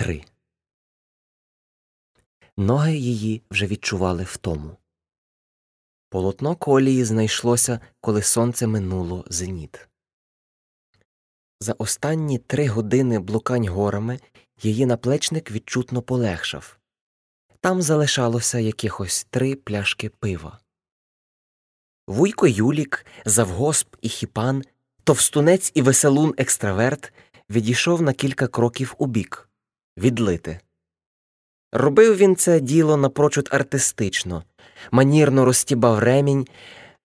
три. Ноги її вже відчували втому. Полотно колії знайшлося, коли сонце минуло зеніт. За останні три години блукань горами її наплечник відчутно полегшав. Там залишалося якихось три пляшки пива. Вуйко Юлік, завгосп і хіпан, товстунець і веселун екстраверт відійшов на кілька кроків убік відлити. Робив він це діло напрочуд артистично, манірно розтібав ремінь,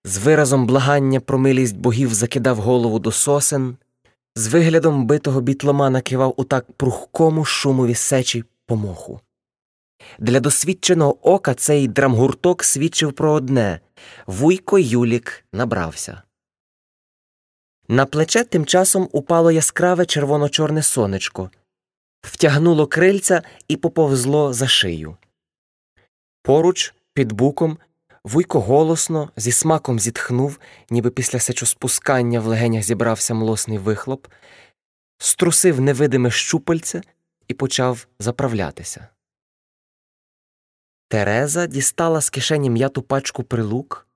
з виразом благання про милість богів закидав голову до сосен, з виглядом битого бітломана кивав у так прухкому шумові сечі помоху. Для досвідченого ока цей драмгурток свідчив про одне вуйко Юлік набрався. На плече тим часом упало яскраве червоно-чорне сонечко, втягнуло крильця і поповзло за шию. Поруч, під буком, вуйко голосно, зі смаком зітхнув, ніби після сечоспускання в легенях зібрався млосний вихлоп, струсив невидиме щупальце і почав заправлятися. Тереза дістала з кишені м'яту пачку прилук,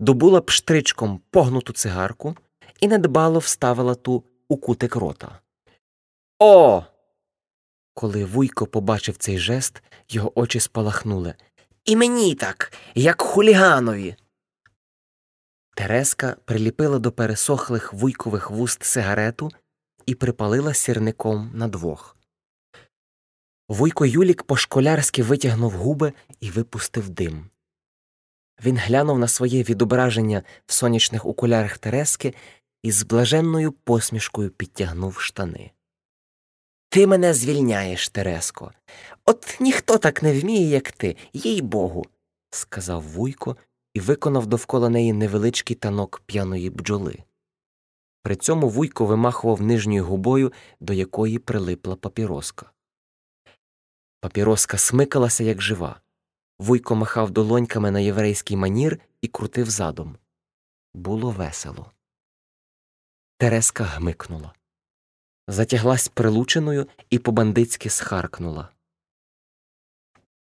добула пштричком погнуту цигарку і недбало вставила ту у кутик рота. О! Коли вуйко побачив цей жест, його очі спалахнули. І мені так, як хуліганові. Тереска приліпила до пересохлих вуйкових вуст сигарету і припалила сірником на двох. Вуйко Юлік по школярськи витягнув губи і випустив дим. Він глянув на своє відображення в сонячних окулярах Терески і з блаженною посмішкою підтягнув штани. Ти мене звільняєш, Тереско. От ніхто так не вміє, як ти, їй богу, сказав Вуйко і виконав довкола неї невеличкий танок п'яної бджоли. При цьому Вуйко вимахував нижньою губою, до якої прилипла папіроска. Папіроска смикалася, як жива. Вуйко махав долоньками на єврейський манір і крутив задом. Було весело. Тереска гмикнула. Затяглась прилученою і по-бандитськи схаркнула.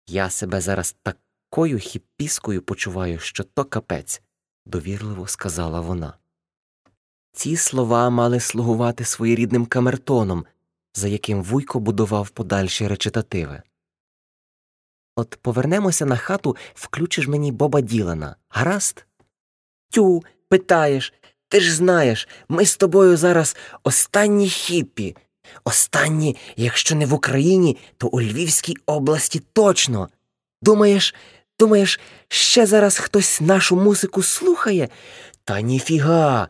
Я себе зараз такою хіпіскою почуваю, що то капець, довірливо сказала вона. Ці слова мали слугувати своєрідним камертоном, за яким Вуйко будував подальші речитативи. От повернемося на хату, включиш мені Боба Ділана, гаразд? Тю, питаєш, ти ж знаєш, ми з тобою зараз останні хіппі. Останні, якщо не в Україні, то у Львівській області точно. Думаєш, думаєш, ще зараз хтось нашу музику слухає? Та ніфіга.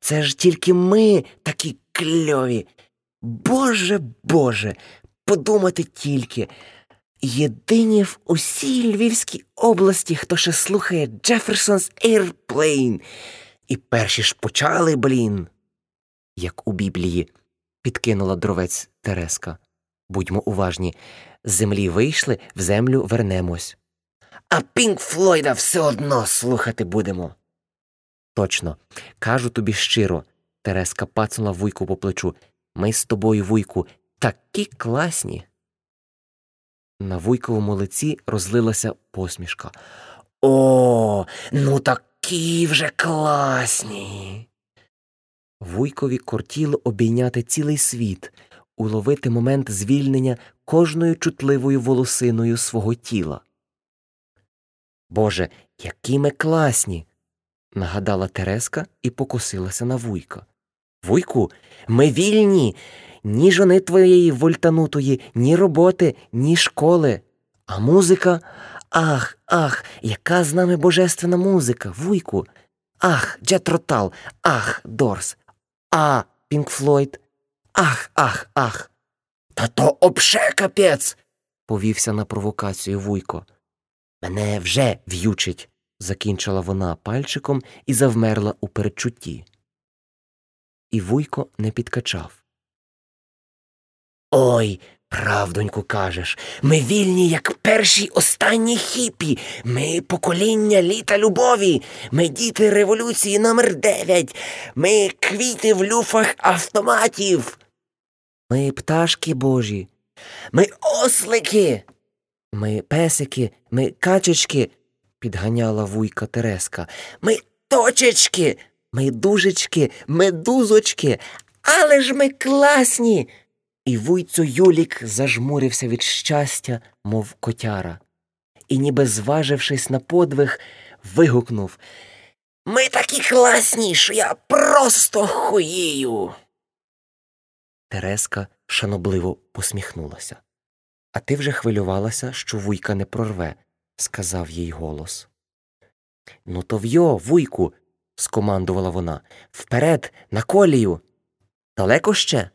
Це ж тільки ми такі кльові. Боже Боже, подумати тільки. Єдині в усій Львівській області, хто ще слухає Джеферсон's Airplane. І перші ж почали, блін. Як у Біблії, підкинула дровець Тереска. Будьмо уважні, з землі вийшли, в землю вернемось. А Пінк Флойда все одно слухати будемо. Точно, кажу тобі щиро, Тереска пацнула вуйку по плечу. Ми з тобою, вуйку, такі класні. На вуйковому лиці розлилася посмішка. О, ну такі вже класні. Вуйкові кортіло обійняти цілий світ, уловити момент звільнення кожною чутливою волосиною свого тіла. Боже, які ми класні. нагадала Тереска і покосилася на вуйка. Вуйку, ми вільні, ні жони твоєї вольтанутої, ні роботи, ні школи. А музика. Ах, ах, яка з нами божественна музика, вуйку. Ах, Джетротал, ах, Дорс, а Пінк Флойд. Ах, ах, ах. Та то обше капець. повівся на провокацію вуйко. Мене вже в'ючить, закінчила вона пальчиком і завмерла у передчутті. І вуйко не підкачав. Ой, правдоньку кажеш, ми вільні, як перші останні хіпі. Ми покоління літа любові, ми діти революції номер дев'ять, ми квіти в люфах автоматів. Ми пташки божі, Ми ослики. Ми песики, ми качечки, підганяла вуйка Тереска. Ми точечки, ми дужечки, медузочки, але ж ми класні. І вуйцю Юлік зажмурився від щастя, мов котяра, і, ніби зважившись на подвиг, вигукнув Ми такі класні, що я просто хуїю. Тереска шанобливо посміхнулася. А ти вже хвилювалася, що вуйка не прорве, сказав їй голос. Ну, то вйо, вуйку, скомандувала вона. Вперед, на колію. Далеко ще?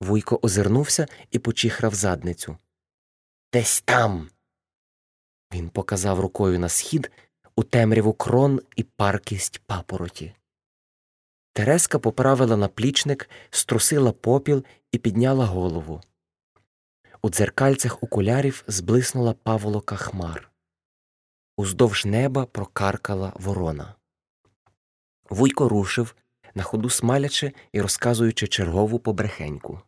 Вуйко озирнувся і почихрав задницю. Десь там. Він показав рукою на схід у темряву крон і паркість папороті. Тереска поправила наплічник, струсила попіл і підняла голову. У дзеркальцях окулярів зблиснула паволока хмар. Уздовж неба прокаркала ворона. Вуйко рушив, на ходу смалячи і розказуючи чергову побрехеньку.